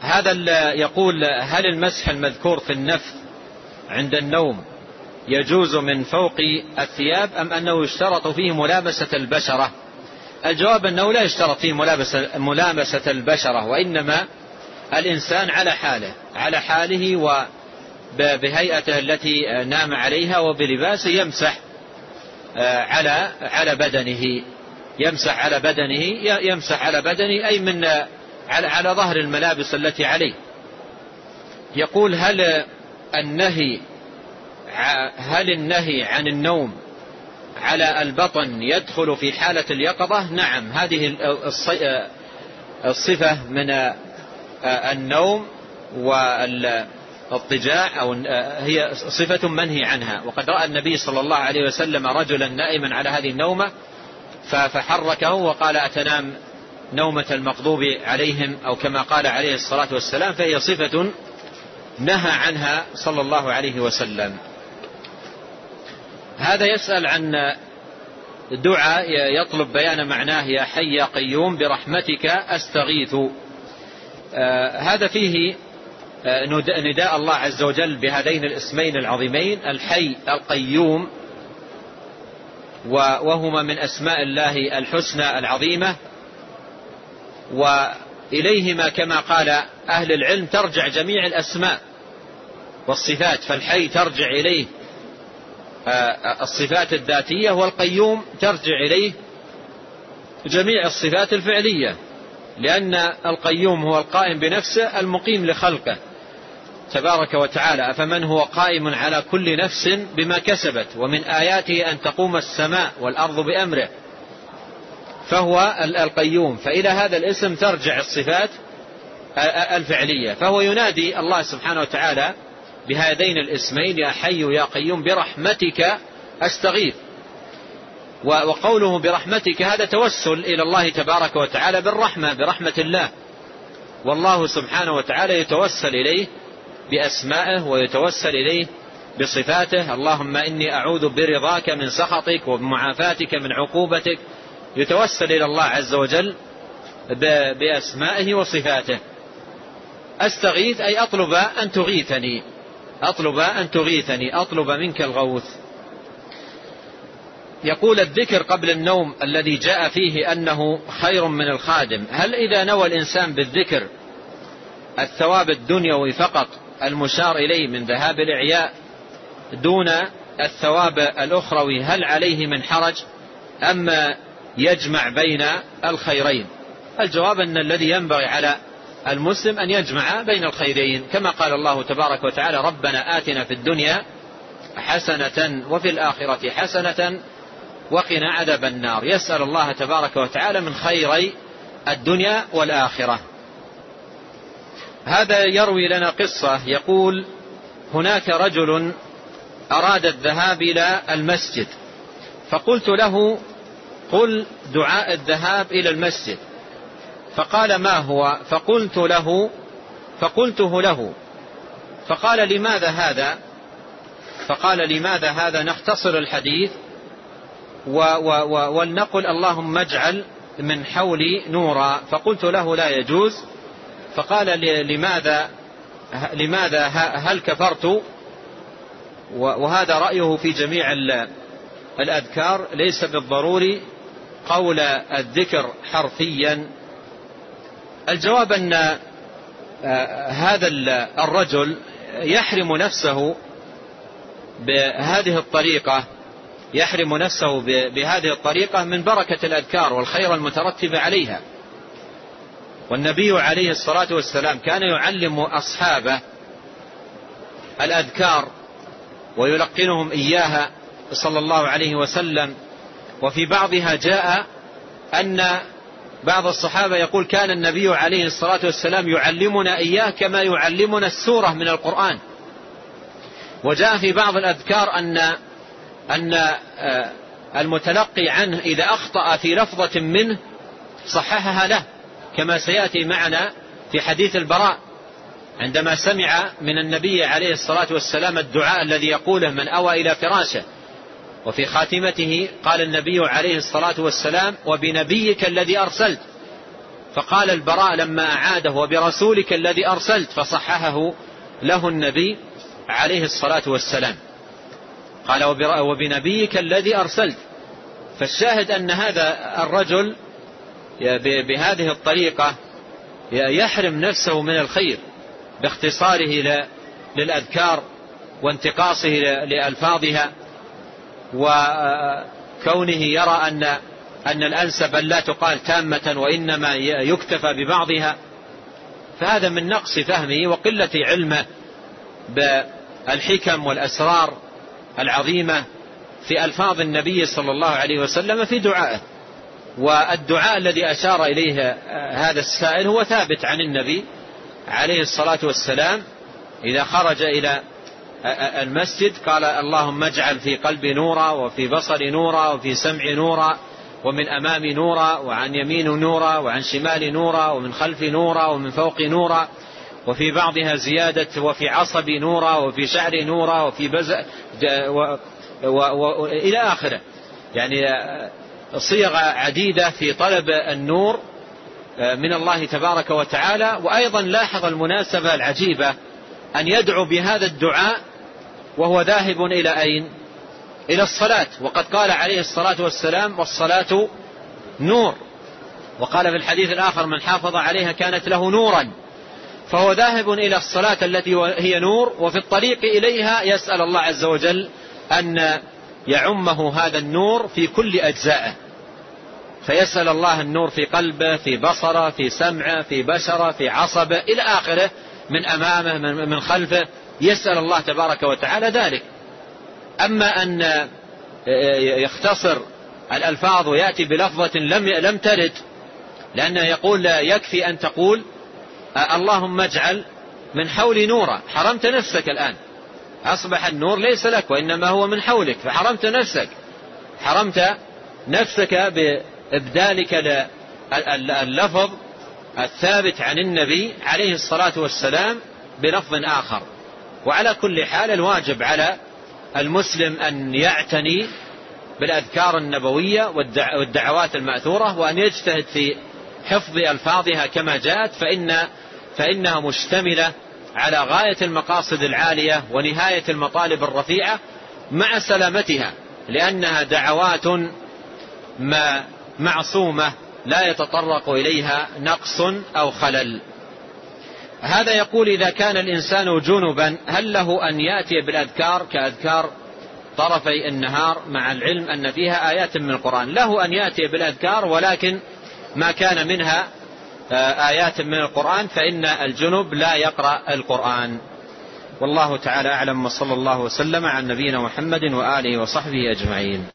هذا يقول هل المسح المذكور في النفث عند النوم يجوز من فوق الثياب أم أنه يشترط فيه ملامسة البشرة؟ الجواب أنه لا يشترط فيه ملامسة البشرة وإنما الإنسان على حاله على حاله وبهيئته التي نام عليها وبلباسه يمسح آه، على على بدنه يمسح على بدنه يمسح على بدنه أي من على على ظهر الملابس التي عليه. يقول هل النهي هل النهي عن النوم على البطن يدخل في حالة اليقظة؟ نعم هذه الصفة من النوم والاضطجاع أو هي صفة منهي عنها. وقد رأى النبي صلى الله عليه وسلم رجلا نائما على هذه النومة فحركه وقال أتنام نومة المغضوب عليهم أو كما قال عليه الصلاة والسلام فهي صفة نهى عنها صلى الله عليه وسلم. هذا يسأل عن دعاء يطلب بيان معناه يا حي يا قيوم برحمتك أستغيث. آه هذا فيه آه نداء الله عز وجل بهذين الاسمين العظيمين الحي القيوم وهما من أسماء الله الحسنى العظيمة وإليهما كما قال أهل العلم ترجع جميع الأسماء والصفات فالحي ترجع إليه آه، الصفات الذاتية والقيوم ترجع إليه جميع الصفات الفعلية لأن القيوم هو القائم بنفسه المقيم لخلقه. تبارك وتعالى أفمن هو قائم على كل نفس بما كسبت ومن آياته أن تقوم السماء والأرض بأمره. فهو القيوم. فإلى هذا الاسم ترجع الصفات الفعلية. فهو ينادي الله سبحانه وتعالى بهذين الاسمين يا حي يا قيوم برحمتك أستغيث. وقوله برحمتك هذا توسل إلى الله تبارك وتعالى بالرحمة برحمة الله. والله سبحانه وتعالى يتوسل إليه بأسمائه ويتوسل إليه بصفاته. اللهم إني أعوذ برضاك من سخطك وبمعافاتك من عقوبتك يتوسل إلى الله عز وجل بأسمائه وصفاته. أستغيث أي أطلب أن تغيثني. أطلب أن تغيثني. أطلب منك الغوث. يقول الذكر قبل النوم الذي جاء فيه أنه خير من الخادم. هل إذا نوى الإنسان بالذكر الثواب الدنيوي فقط المشار إليه من ذهاب الإعياء دون الثواب الأخروي هل عليه من حرج؟ أما يجمع بين الخيرين. الجواب أن الذي ينبغي على المسلم أن يجمع بين الخيرين. كما قال الله تبارك وتعالى ربنا آتنا في الدنيا حسنة وفي الآخرة حسنة وقنا عذاب النار. يسأل الله تبارك وتعالى من خيري الدنيا والآخرة. هذا يروي لنا قصة. يقول هناك رجل أراد الذهاب إلى المسجد فقلت له قل دعاء الذهاب إلى المسجد. فقال ما هو؟ فقلت له فقلته له. فقال لماذا هذا؟ فقال لماذا هذا؟ نختصر الحديث و و و ولنقل اللهم اجعل من حولي نورا. فقلت له لا يجوز. فقال لماذا؟ لماذا؟ هل كفرت؟ وهذا رأيه في جميع الأذكار. ليس بالضروري. قول الذكر حرفيا. الجواب أن آه، هذا الرجل يحرم نفسه بهذه الطريقة يحرم نفسه بهذه الطريقة من بركة الأذكار والخير المترتب عليها. والنبي عليه الصلاة والسلام كان يعلم أصحابه الأذكار ويلقنهم إياها صلى الله عليه وسلم. وفي بعضها جاء أن بعض الصحابة يقول كان النبي عليه الصلاة والسلام يعلمنا إياه كما يعلمنا السورة من القرآن. وجاء في بعض الأذكار أن أن آه، المتلقي عنه إذا أخطأ في لفظة منه صححها له كما سيأتي معنا في حديث البراء. عندما سمع من النبي عليه الصلاة والسلام الدعاء الذي يقوله من أوى إلى فراشه وفي خاتمته قال النبي عليه الصلاة والسلام وبنبيك الذي أرسلت. فقال البراء لما أعاده وبرسولك الذي أرسلت فصححه له النبي عليه الصلاة والسلام. قال وبنبيك الذي أرسلت. فالشاهد أن هذا الرجل بهذه الطريقة يحرم نفسه من الخير باختصاره للأذكار وانتقاصه لألفاظها. وكونه يرى أن أن الأنسب لا تقال تامة وإنما يكتفى ببعضها فهذا من نقص فهمه وقلة علمه بالحكم والأسرار العظيمة في ألفاظ النبي صلى الله عليه وسلم في دعائه. والدعاء الذي أشار إليه هذا السائل هو ثابت عن النبي عليه الصلاة والسلام إذا خرج إلى المسجد قال اللهم اجعل في قلبي نورا وفي بصري نورا وفي سمعي نورا ومن أمامي نورا وعن يمين نورا وعن شمالي نورا ومن خلفي نورا ومن فوقي نورا وفي بعضها زيادة وفي عصبي نورا وفي شعري نورا وفي بزء و و و إلى آخره. يعني صيغ عديدة في طلب النور من الله تبارك وتعالى. وأيضا لاحظ المناسبة العجيبة أن يدعو بهذا الدعاء وهو ذاهب إلى أين؟ إلى الصلاة. وقد قال عليه الصلاة والسلام والصلاة نور. وقال في الحديث الآخر من حافظ عليها كانت له نورا. فهو ذاهب إلى الصلاة التي هي نور وفي الطريق إليها يسأل الله عز وجل أن يعمه هذا النور في كل أجزائه. فيسأل الله النور في قلبه في بصره في سمعه في بشره في عصبه إلى آخره من أمامه من خلفه. يسأل الله تبارك وتعالى ذلك. أما أن يختصر الألفاظ ويأتي بلفظة لم لم ترد لأنه يقول يكفي أن تقول اللهم اجعل من حولي نورا. حرمت نفسك الآن. أصبح النور ليس لك وإنما هو من حولك فحرمت نفسك. حرمت نفسك بإبدالك اللفظ الثابت عن النبي عليه الصلاة والسلام بلفظ آخر. وعلى كل حال الواجب على المسلم أن يعتني بالأذكار النبوية والدعوات المأثورة وأن يجتهد في حفظ ألفاظها كما جاءت فإن فإنها مشتملة على غاية المقاصد العالية ونهاية المطالب الرفيعة مع سلامتها لأنها دعوات معصومة لا يتطرق إليها نقص أو خلل. هذا يقول إذا كان الإنسان جنبا هل له أن يأتي بالأذكار؟ كأذكار طرفي النهار مع العلم أن فيها آيات من القرآن. له أن يأتي بالأذكار ولكن ما كان منها آه، آيات من القرآن فإن الجنب لا يقرأ القرآن. والله تعالى أعلم وصلى الله وسلم عن نبينا محمد وآله وصحبه أجمعين.